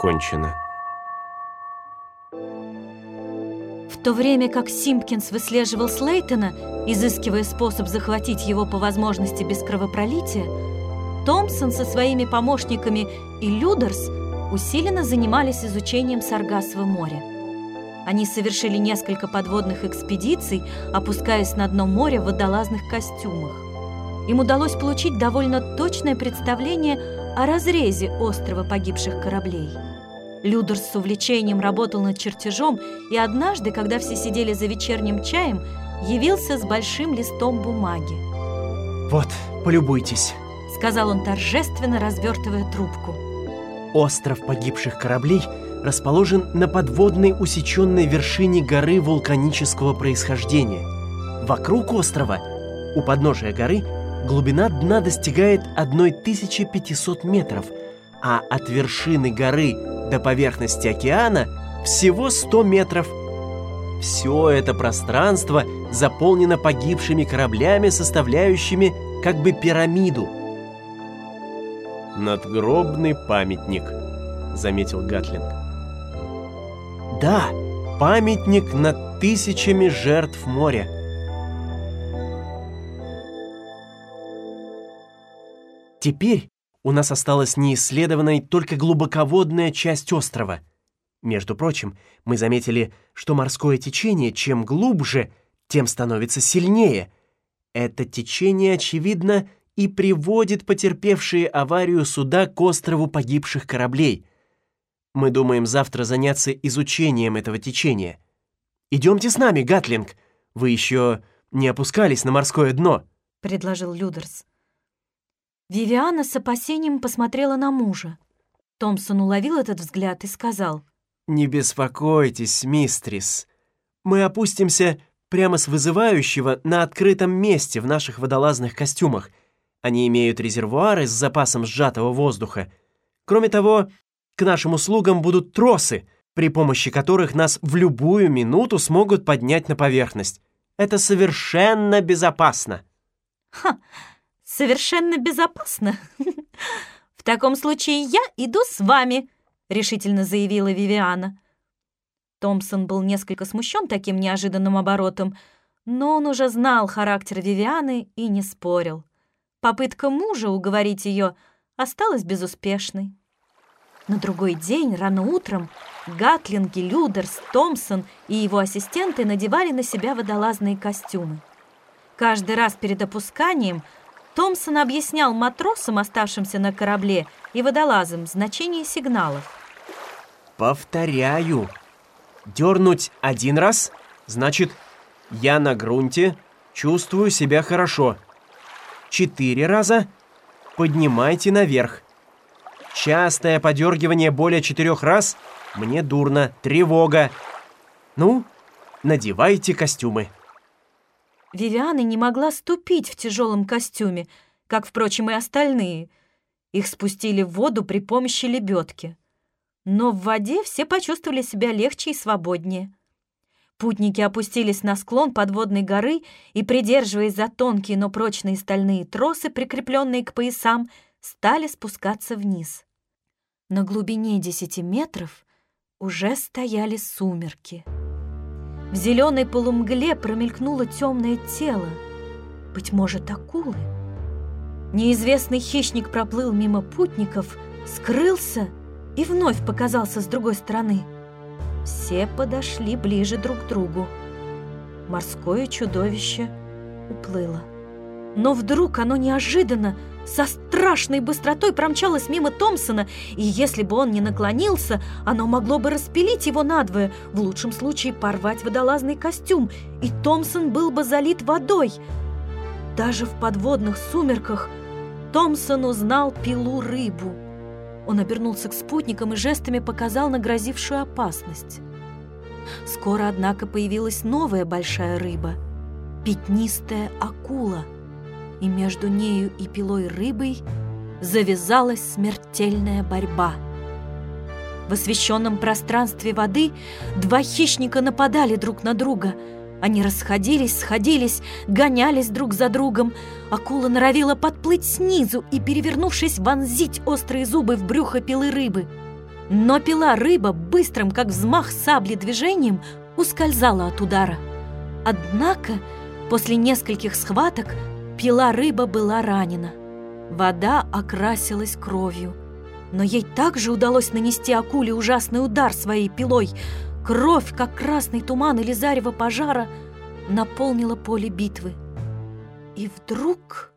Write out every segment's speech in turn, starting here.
кончено. В то время как Симпкинс выслеживал Слейтона, изыскивая способ захватить его по возможности без кровопролития, Томпсон со своими помощниками и Людерс усиленно занимались изучением Саргассова моря. Они совершили несколько подводных экспедиций, опускаясь на дно моря в водолазных костюмах. Им удалось получить довольно точное представление о разрезе острова погибших кораблей. Людерс с увлечением работал над чертежом, и однажды, когда все сидели за вечерним чаем, явился с большим листом бумаги. «Вот, полюбуйтесь», — сказал он торжественно, развертывая трубку. «Остров погибших кораблей расположен на подводной усеченной вершине горы вулканического происхождения. Вокруг острова, у подножия горы, глубина дна достигает 1500 метров, а от вершины горы до поверхности океана всего 100 метров. Все это пространство заполнено погибшими кораблями, составляющими как бы пирамиду. «Надгробный памятник», — заметил Гатлинг. Да, памятник над тысячами жертв моря. Теперь у нас осталась неисследованной только глубоководная часть острова. Между прочим, мы заметили, что морское течение чем глубже, тем становится сильнее. Это течение, очевидно, и приводит потерпевшие аварию суда к острову погибших кораблей. Мы думаем завтра заняться изучением этого течения. Идемте с нами, Гатлинг. Вы еще не опускались на морское дно, предложил Людерс. Вивиана с опасением посмотрела на мужа. Томпсон уловил этот взгляд и сказал. «Не беспокойтесь, мистрис. Мы опустимся прямо с вызывающего на открытом месте в наших водолазных костюмах. Они имеют резервуары с запасом сжатого воздуха. Кроме того, к нашим услугам будут тросы, при помощи которых нас в любую минуту смогут поднять на поверхность. Это совершенно безопасно». «Ха!» Совершенно безопасно. В таком случае я иду с вами, решительно заявила Вивиана. Томпсон был несколько смущен таким неожиданным оборотом, но он уже знал характер Вивианы и не спорил. Попытка мужа уговорить ее осталась безуспешной. На другой день, рано утром, Гатлинги, Людерс, Томпсон и его ассистенты надевали на себя водолазные костюмы. Каждый раз перед опусканием – Томпсон объяснял матросам, оставшимся на корабле, и водолазам значение сигналов. Повторяю. Дернуть один раз значит «я на грунте, чувствую себя хорошо». Четыре раза поднимайте наверх. Частое подергивание более четырех раз мне дурно, тревога. Ну, надевайте костюмы. Вивиана не могла ступить в тяжелом костюме, как, впрочем, и остальные. Их спустили в воду при помощи лебедки. Но в воде все почувствовали себя легче и свободнее. Путники опустились на склон подводной горы и, придерживаясь за тонкие, но прочные стальные тросы, прикрепленные к поясам, стали спускаться вниз. На глубине десяти метров уже стояли сумерки. В зеленой полумгле промелькнуло темное тело. Быть может, акулы? Неизвестный хищник проплыл мимо путников, скрылся и вновь показался с другой стороны. Все подошли ближе друг к другу. Морское чудовище уплыло. Но вдруг оно неожиданно со страшной быстротой промчалось мимо Томпсона, и если бы он не наклонился, оно могло бы распилить его надвое, в лучшем случае порвать водолазный костюм, и Томпсон был бы залит водой. Даже в подводных сумерках Томпсон узнал пилу рыбу. Он обернулся к спутникам и жестами показал на грозившую опасность. Скоро, однако, появилась новая большая рыба – пятнистая акула – и между нею и пилой рыбой завязалась смертельная борьба. В освещенном пространстве воды два хищника нападали друг на друга. Они расходились, сходились, гонялись друг за другом. Акула норовила подплыть снизу и, перевернувшись, вонзить острые зубы в брюхо пилы рыбы. Но пила рыба быстрым, как взмах сабли движением, ускользала от удара. Однако после нескольких схваток пила рыба была ранена. Вода окрасилась кровью. Но ей также удалось нанести акуле ужасный удар своей пилой. Кровь, как красный туман или зарево пожара, наполнила поле битвы. И вдруг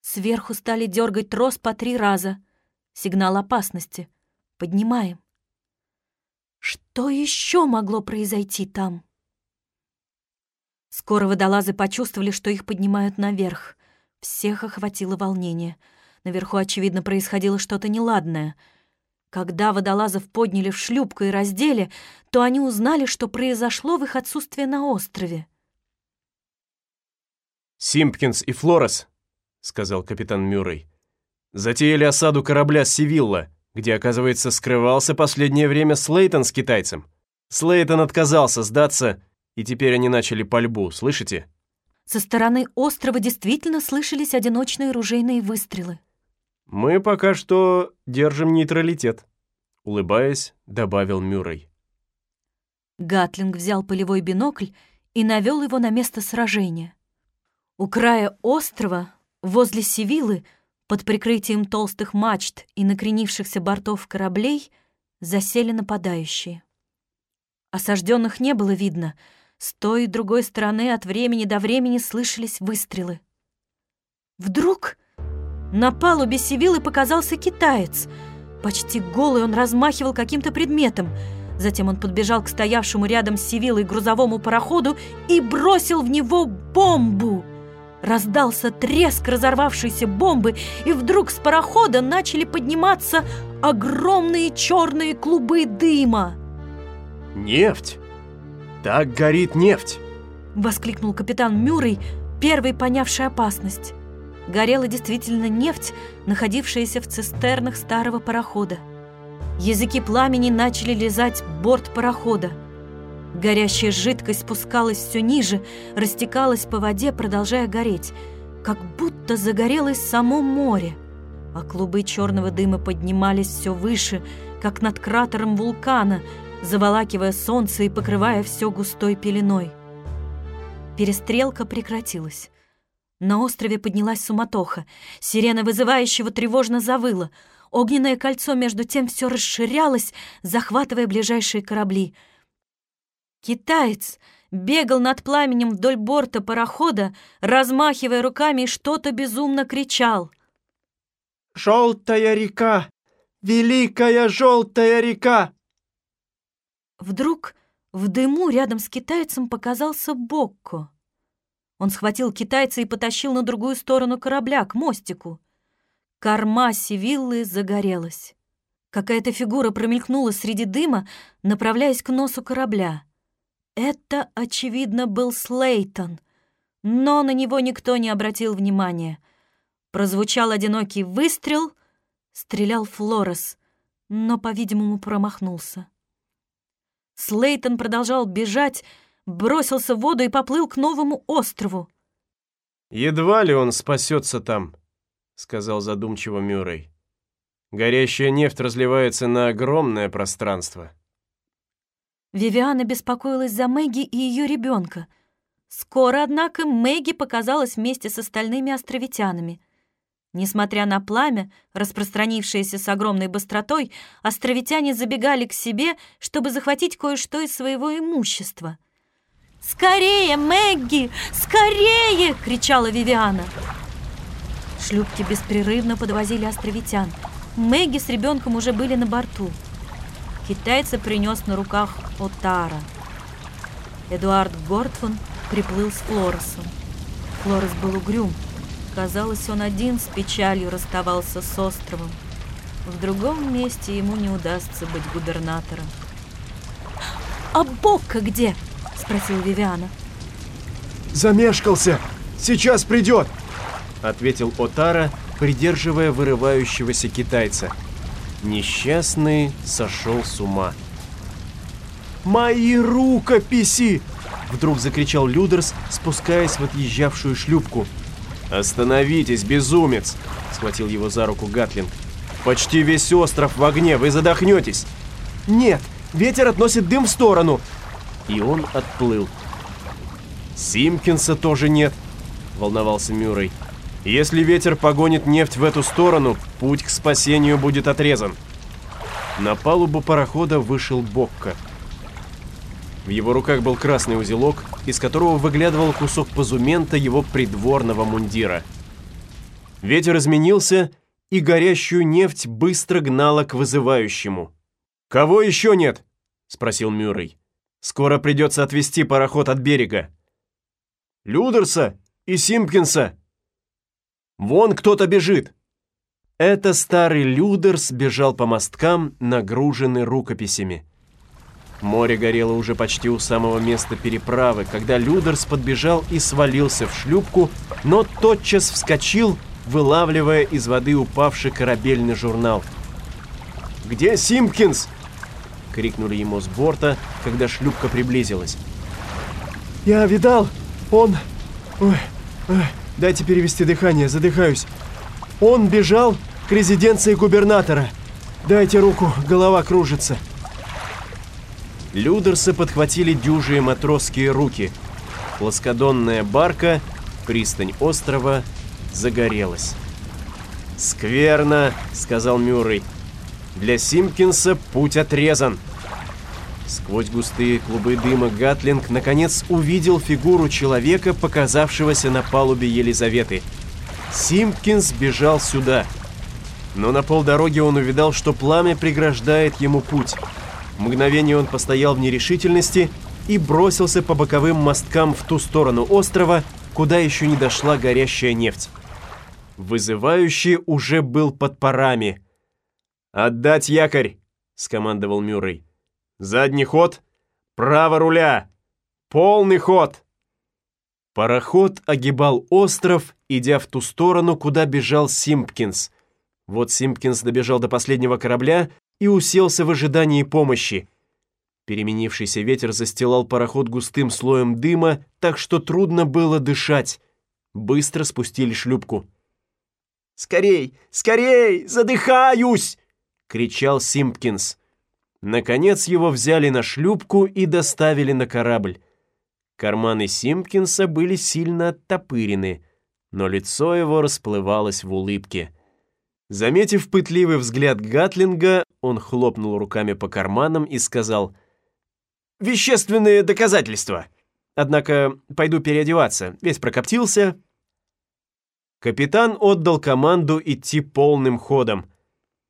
сверху стали дергать трос по три раза. Сигнал опасности. Поднимаем. Что еще могло произойти там? Скоро водолазы почувствовали, что их поднимают наверх. Всех охватило волнение. Наверху, очевидно, происходило что-то неладное. Когда водолазов подняли в шлюпку и раздели, то они узнали, что произошло в их отсутствие на острове. «Симпкинс и Флорес», — сказал капитан Мюррей, — «затеяли осаду корабля «Севилла», где, оказывается, скрывался последнее время Слейтон с китайцем. Слейтон отказался сдаться, и теперь они начали пальбу, слышите?» Со стороны острова действительно слышались одиночные ружейные выстрелы. «Мы пока что держим нейтралитет», — улыбаясь, добавил Мюррей. Гатлинг взял полевой бинокль и навел его на место сражения. У края острова, возле Севилы, под прикрытием толстых мачт и накренившихся бортов кораблей, засели нападающие. Осажденных не было видно — с той и другой стороны от времени до времени слышались выстрелы. Вдруг на палубе Сивилы показался китаец. Почти голый он размахивал каким-то предметом. Затем он подбежал к стоявшему рядом с Сивилой грузовому пароходу и бросил в него бомбу. Раздался треск разорвавшейся бомбы, и вдруг с парохода начали подниматься огромные черные клубы дыма. «Нефть!» «Так горит нефть!» — воскликнул капитан Мюррей, первый понявший опасность. Горела действительно нефть, находившаяся в цистернах старого парохода. Языки пламени начали лизать борт парохода. Горящая жидкость спускалась все ниже, растекалась по воде, продолжая гореть, как будто загорелось само море. А клубы черного дыма поднимались все выше, как над кратером вулкана — заволакивая солнце и покрывая все густой пеленой. Перестрелка прекратилась. На острове поднялась суматоха. Сирена вызывающего тревожно завыла. Огненное кольцо между тем все расширялось, захватывая ближайшие корабли. Китаец бегал над пламенем вдоль борта парохода, размахивая руками и что-то безумно кричал. «Желтая река! Великая желтая река!» Вдруг в дыму рядом с китайцем показался Бокко. Он схватил китайца и потащил на другую сторону корабля, к мостику. Корма Севиллы загорелась. Какая-то фигура промелькнула среди дыма, направляясь к носу корабля. Это, очевидно, был Слейтон, но на него никто не обратил внимания. Прозвучал одинокий выстрел, стрелял Флорес, но, по-видимому, промахнулся. Слейтон продолжал бежать, бросился в воду и поплыл к новому острову. «Едва ли он спасется там», — сказал задумчиво Мюррей. «Горящая нефть разливается на огромное пространство». Вивиана беспокоилась за Мэгги и ее ребенка. Скоро, однако, Мэгги показалась вместе с остальными островитянами. Несмотря на пламя, распространившееся с огромной быстротой, островитяне забегали к себе, чтобы захватить кое-что из своего имущества. «Скорее, Мэгги! Скорее!» — кричала Вивиана. Шлюпки беспрерывно подвозили островитян. Мэгги с ребенком уже были на борту. Китайца принес на руках Отара. Эдуард Гортфун приплыл с Флоресом. Флорес был угрюм. Казалось, он один с печалью расставался с островом. В другом месте ему не удастся быть губернатором. «А Бокка где?» — спросил Вивиана. «Замешкался! Сейчас придет!» — ответил Отара, придерживая вырывающегося китайца. Несчастный сошел с ума. «Мои рукописи!» — вдруг закричал Людерс, спускаясь в отъезжавшую шлюпку — «Остановитесь, безумец!» — схватил его за руку Гатлинг. Почти весь остров в огне, вы задохнетесь. Нет, ветер относит дым в сторону. И он отплыл. Симкинса тоже нет, волновался Мюррей. Если ветер погонит нефть в эту сторону, путь к спасению будет отрезан. На палубу парохода вышел Бокко. В его руках был красный узелок, из которого выглядывал кусок позумента его придворного мундира. Ветер изменился, и горящую нефть быстро гнала к вызывающему. «Кого еще нет?» — спросил Мюррей. «Скоро придется отвезти пароход от берега». «Людерса и Симпкинса!» «Вон кто-то бежит!» Это старый Людерс бежал по мосткам, нагруженный рукописями. Море горело уже почти у самого места переправы, когда Людерс подбежал и свалился в шлюпку, но тотчас вскочил, вылавливая из воды упавший корабельный журнал. «Где Симпкинс?» — крикнули ему с борта, когда шлюпка приблизилась. «Я видал! Он... Ой, ой, дайте перевести дыхание, задыхаюсь. Он бежал к резиденции губернатора. Дайте руку, голова кружится». Людерсы подхватили дюжие матросские руки. Плоскодонная барка, пристань острова, загорелась. «Скверно», — сказал Мюррей. «Для Симпкинса путь отрезан». Сквозь густые клубы дыма Гатлинг наконец увидел фигуру человека, показавшегося на палубе Елизаветы. Симпкинс бежал сюда. Но на полдороги он увидал, что пламя преграждает ему путь. Мгновение он постоял в нерешительности и бросился по боковым мосткам в ту сторону острова, куда еще не дошла горящая нефть. Вызывающий уже был под парами. «Отдать якорь!» — скомандовал Мюррей. «Задний ход! Право руля! Полный ход!» Пароход огибал остров, идя в ту сторону, куда бежал Симпкинс. Вот Симпкинс добежал до последнего корабля и уселся в ожидании помощи. Переменившийся ветер застилал пароход густым слоем дыма, так что трудно было дышать. Быстро спустили шлюпку. «Скорей! Скорей! Задыхаюсь!» — кричал Симпкинс. Наконец его взяли на шлюпку и доставили на корабль. Карманы Симпкинса были сильно оттопырены, но лицо его расплывалось в улыбке. Заметив пытливый взгляд Гатлинга, он хлопнул руками по карманам и сказал «Вещественные доказательства! Однако пойду переодеваться, весь прокоптился». Капитан отдал команду идти полным ходом.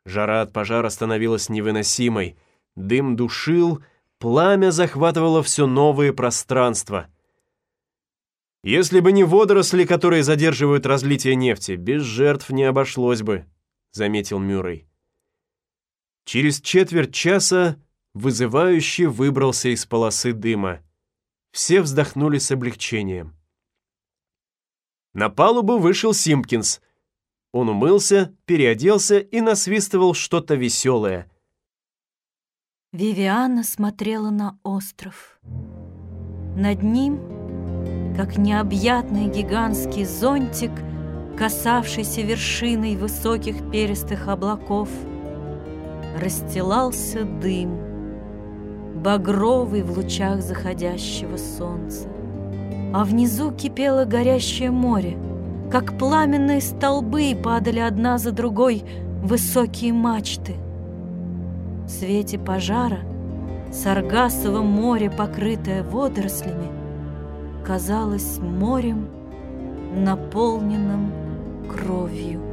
Жара от пожара становилась невыносимой. Дым душил, пламя захватывало все новые пространства. Если бы не водоросли, которые задерживают разлитие нефти, без жертв не обошлось бы, заметил Мюррей. Через четверть часа вызывающий выбрался из полосы дыма. Все вздохнули с облегчением. На палубу вышел Симпкинс. Он умылся, переоделся и насвистывал что-то веселое. Вивиана смотрела на остров. Над ним, как необъятный гигантский зонтик, касавшийся вершиной высоких перистых облаков — расстилался дым, багровый в лучах заходящего солнца. А внизу кипело горящее море, как пламенные столбы падали одна за другой высокие мачты. В свете пожара Саргасово море, покрытое водорослями, казалось морем, наполненным кровью.